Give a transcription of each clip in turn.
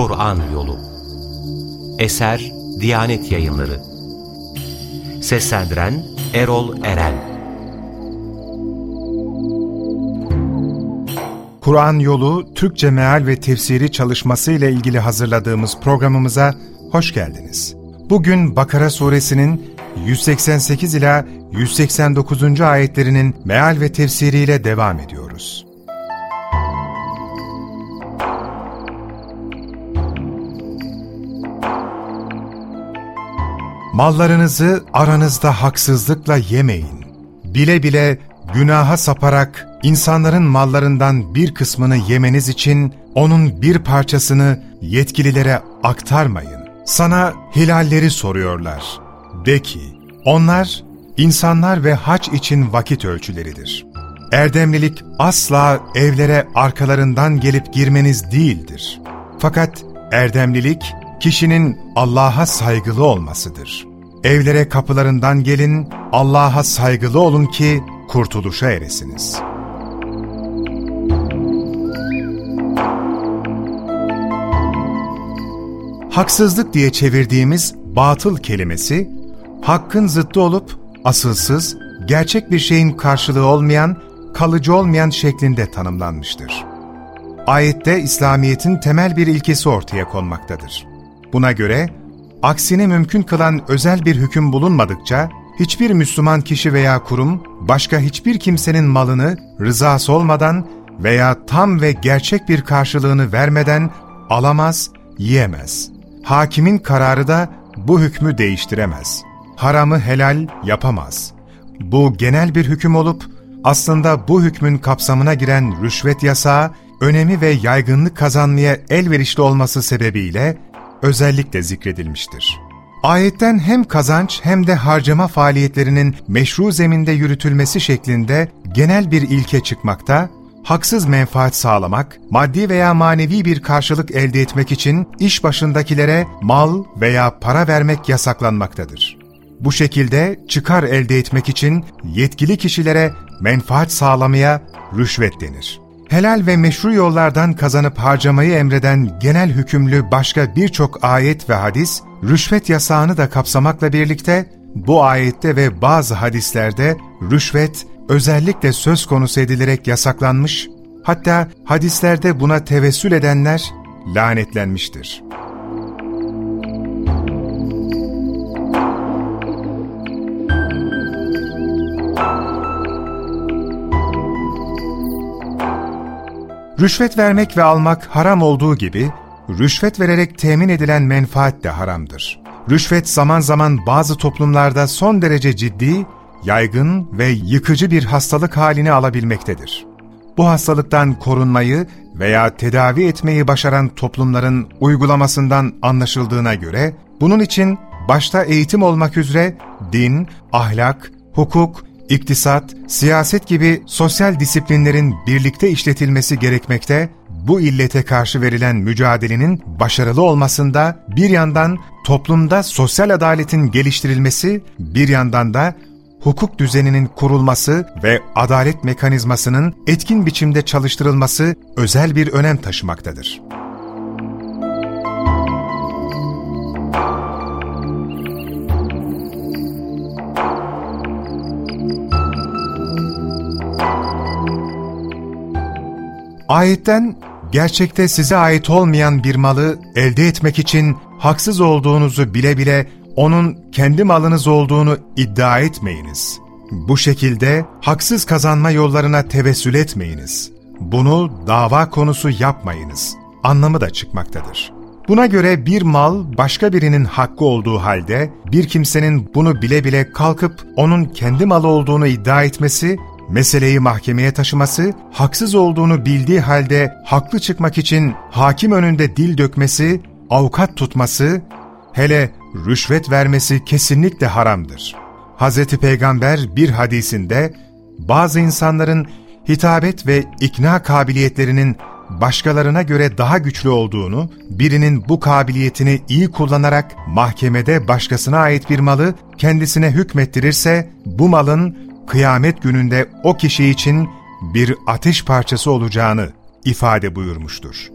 Kur'an Yolu Eser Diyanet Yayınları Seslendiren Erol Eren Kur'an Yolu Türkçe Meal ve Tefsiri çalışması ile ilgili hazırladığımız programımıza hoş geldiniz. Bugün Bakara suresinin 188 ila 189. ayetlerinin meal ve tefsiriyle devam ediyoruz. Mallarınızı aranızda haksızlıkla yemeyin. Bile bile günaha saparak insanların mallarından bir kısmını yemeniz için onun bir parçasını yetkililere aktarmayın. Sana hilalleri soruyorlar. De ki, onlar insanlar ve haç için vakit ölçüleridir. Erdemlilik asla evlere arkalarından gelip girmeniz değildir. Fakat erdemlilik kişinin Allah'a saygılı olmasıdır. Evlere kapılarından gelin, Allah'a saygılı olun ki kurtuluşa eresiniz. Haksızlık diye çevirdiğimiz batıl kelimesi, hakkın zıttı olup asılsız, gerçek bir şeyin karşılığı olmayan, kalıcı olmayan şeklinde tanımlanmıştır. Ayette İslamiyet'in temel bir ilkesi ortaya konmaktadır. Buna göre, aksine mümkün kılan özel bir hüküm bulunmadıkça, hiçbir Müslüman kişi veya kurum, başka hiçbir kimsenin malını rızası olmadan veya tam ve gerçek bir karşılığını vermeden alamaz, yiyemez. Hakimin kararı da bu hükmü değiştiremez. Haramı helal yapamaz. Bu genel bir hüküm olup, aslında bu hükmün kapsamına giren rüşvet yasağı, önemi ve yaygınlık kazanmaya elverişli olması sebebiyle özellikle zikredilmiştir. Ayetten hem kazanç hem de harcama faaliyetlerinin meşru zeminde yürütülmesi şeklinde genel bir ilke çıkmakta, haksız menfaat sağlamak, maddi veya manevi bir karşılık elde etmek için iş başındakilere mal veya para vermek yasaklanmaktadır. Bu şekilde çıkar elde etmek için yetkili kişilere menfaat sağlamaya rüşvet denir. Helal ve meşru yollardan kazanıp harcamayı emreden genel hükümlü başka birçok ayet ve hadis, rüşvet yasağını da kapsamakla birlikte, bu ayette ve bazı hadislerde rüşvet özellikle söz konusu edilerek yasaklanmış, hatta hadislerde buna tevessül edenler lanetlenmiştir. Rüşvet vermek ve almak haram olduğu gibi, rüşvet vererek temin edilen menfaat de haramdır. Rüşvet zaman zaman bazı toplumlarda son derece ciddi, yaygın ve yıkıcı bir hastalık halini alabilmektedir. Bu hastalıktan korunmayı veya tedavi etmeyi başaran toplumların uygulamasından anlaşıldığına göre, bunun için başta eğitim olmak üzere din, ahlak, hukuk, iktisat, siyaset gibi sosyal disiplinlerin birlikte işletilmesi gerekmekte, bu illete karşı verilen mücadelenin başarılı olmasında bir yandan toplumda sosyal adaletin geliştirilmesi, bir yandan da hukuk düzeninin kurulması ve adalet mekanizmasının etkin biçimde çalıştırılması özel bir önem taşımaktadır. Ayetten gerçekte size ait olmayan bir malı elde etmek için haksız olduğunuzu bile bile onun kendi malınız olduğunu iddia etmeyiniz. Bu şekilde haksız kazanma yollarına tevessül etmeyiniz. Bunu dava konusu yapmayınız. Anlamı da çıkmaktadır. Buna göre bir mal başka birinin hakkı olduğu halde bir kimsenin bunu bile bile kalkıp onun kendi malı olduğunu iddia etmesi meseleyi mahkemeye taşıması, haksız olduğunu bildiği halde haklı çıkmak için hakim önünde dil dökmesi, avukat tutması, hele rüşvet vermesi kesinlikle haramdır. Hz. Peygamber bir hadisinde bazı insanların hitabet ve ikna kabiliyetlerinin başkalarına göre daha güçlü olduğunu, birinin bu kabiliyetini iyi kullanarak mahkemede başkasına ait bir malı kendisine hükmettirirse, bu malın kıyamet gününde o kişi için bir ateş parçası olacağını ifade buyurmuştur.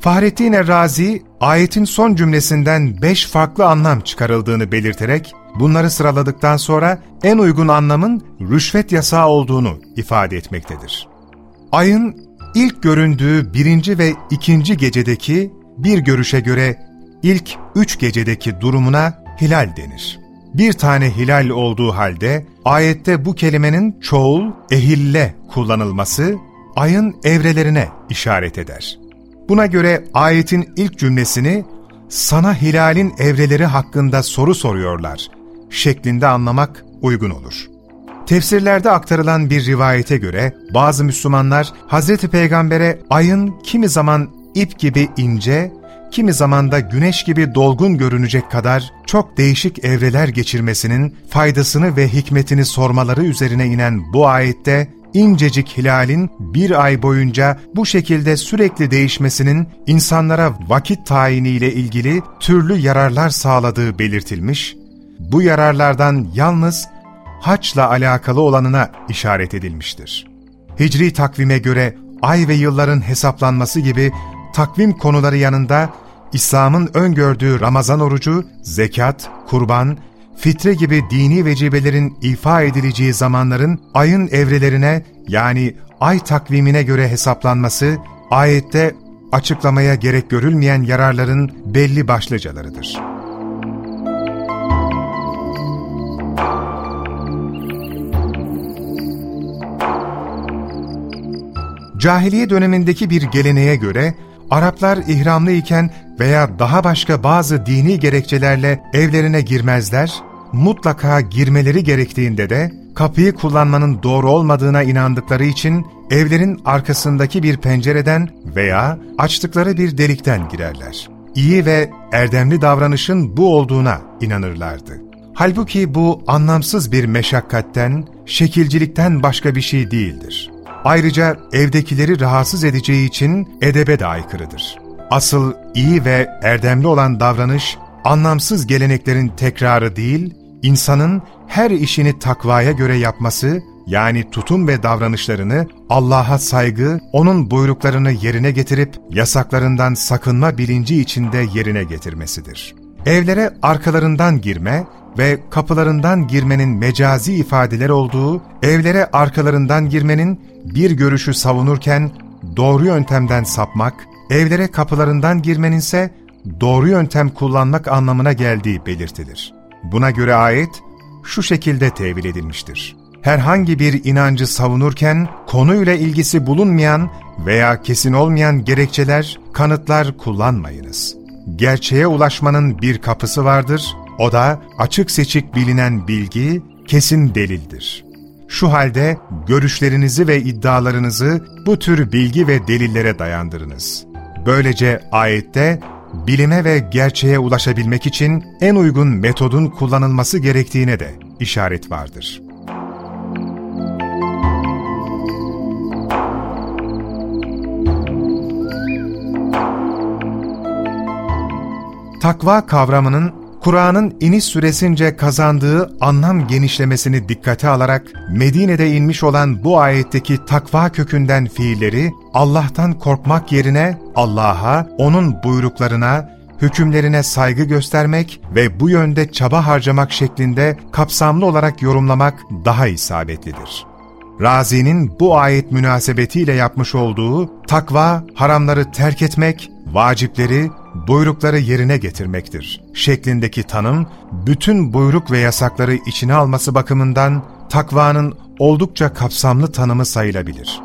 Fahrettin Errazi, ayetin son cümlesinden beş farklı anlam çıkarıldığını belirterek, bunları sıraladıktan sonra en uygun anlamın rüşvet yasağı olduğunu ifade etmektedir. Ayın ilk göründüğü birinci ve ikinci gecedeki bir görüşe göre ilk üç gecedeki durumuna hilal denir. Bir tane hilal olduğu halde ayette bu kelimenin çoğul, ehille kullanılması ayın evrelerine işaret eder. Buna göre ayetin ilk cümlesini sana hilalin evreleri hakkında soru soruyorlar şeklinde anlamak uygun olur. Tefsirlerde aktarılan bir rivayete göre bazı Müslümanlar Hz. Peygamber'e ayın kimi zaman ip gibi ince, kimi zaman da güneş gibi dolgun görünecek kadar çok değişik evreler geçirmesinin faydasını ve hikmetini sormaları üzerine inen bu ayette incecik hilalin bir ay boyunca bu şekilde sürekli değişmesinin insanlara vakit tayiniyle ilgili türlü yararlar sağladığı belirtilmiş, bu yararlardan yalnız haçla alakalı olanına işaret edilmiştir. Hicri takvime göre ay ve yılların hesaplanması gibi takvim konuları yanında İslam'ın öngördüğü Ramazan orucu, zekat, kurban, fitre gibi dini vecibelerin ifa edileceği zamanların ayın evrelerine yani ay takvimine göre hesaplanması, ayette açıklamaya gerek görülmeyen yararların belli başlıcalarıdır. Cahiliye dönemindeki bir geleneğe göre Araplar ihramlı iken veya daha başka bazı dini gerekçelerle evlerine girmezler, mutlaka girmeleri gerektiğinde de kapıyı kullanmanın doğru olmadığına inandıkları için evlerin arkasındaki bir pencereden veya açtıkları bir delikten girerler. İyi ve erdemli davranışın bu olduğuna inanırlardı. Halbuki bu anlamsız bir meşakkatten, şekilcilikten başka bir şey değildir. Ayrıca evdekileri rahatsız edeceği için edebe de aykırıdır. Asıl iyi ve erdemli olan davranış, anlamsız geleneklerin tekrarı değil, insanın her işini takvaya göre yapması, yani tutum ve davranışlarını Allah'a saygı, O'nun buyruklarını yerine getirip yasaklarından sakınma bilinci içinde yerine getirmesidir. Evlere arkalarından girme ve kapılarından girmenin mecazi ifadeler olduğu, evlere arkalarından girmenin bir görüşü savunurken doğru yöntemden sapmak, evlere kapılarından girmenin ise doğru yöntem kullanmak anlamına geldiği belirtilir. Buna göre ayet şu şekilde tevil edilmiştir. Herhangi bir inancı savunurken konuyla ilgisi bulunmayan veya kesin olmayan gerekçeler, kanıtlar kullanmayınız. Gerçeğe ulaşmanın bir kapısı vardır, o da açık seçik bilinen bilgi, kesin delildir. Şu halde görüşlerinizi ve iddialarınızı bu tür bilgi ve delillere dayandırınız. Böylece ayette bilime ve gerçeğe ulaşabilmek için en uygun metodun kullanılması gerektiğine de işaret vardır. Takva kavramının Kur'an'ın iniş süresince kazandığı anlam genişlemesini dikkate alarak Medine'de inmiş olan bu ayetteki takva kökünden fiilleri Allah'tan korkmak yerine Allah'a, O'nun buyruklarına, hükümlerine saygı göstermek ve bu yönde çaba harcamak şeklinde kapsamlı olarak yorumlamak daha isabetlidir. Razi'nin bu ayet münasebetiyle yapmış olduğu takva, haramları terk etmek, vacipleri, buyrukları yerine getirmektir şeklindeki tanım, bütün buyruk ve yasakları içine alması bakımından takvanın oldukça kapsamlı tanımı sayılabilir.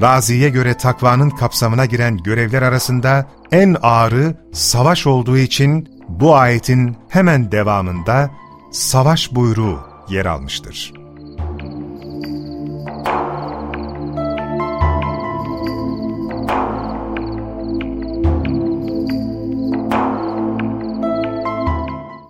Razi'ye göre takvanın kapsamına giren görevler arasında en ağırı savaş olduğu için bu ayetin hemen devamında savaş buyruğu yer almıştır.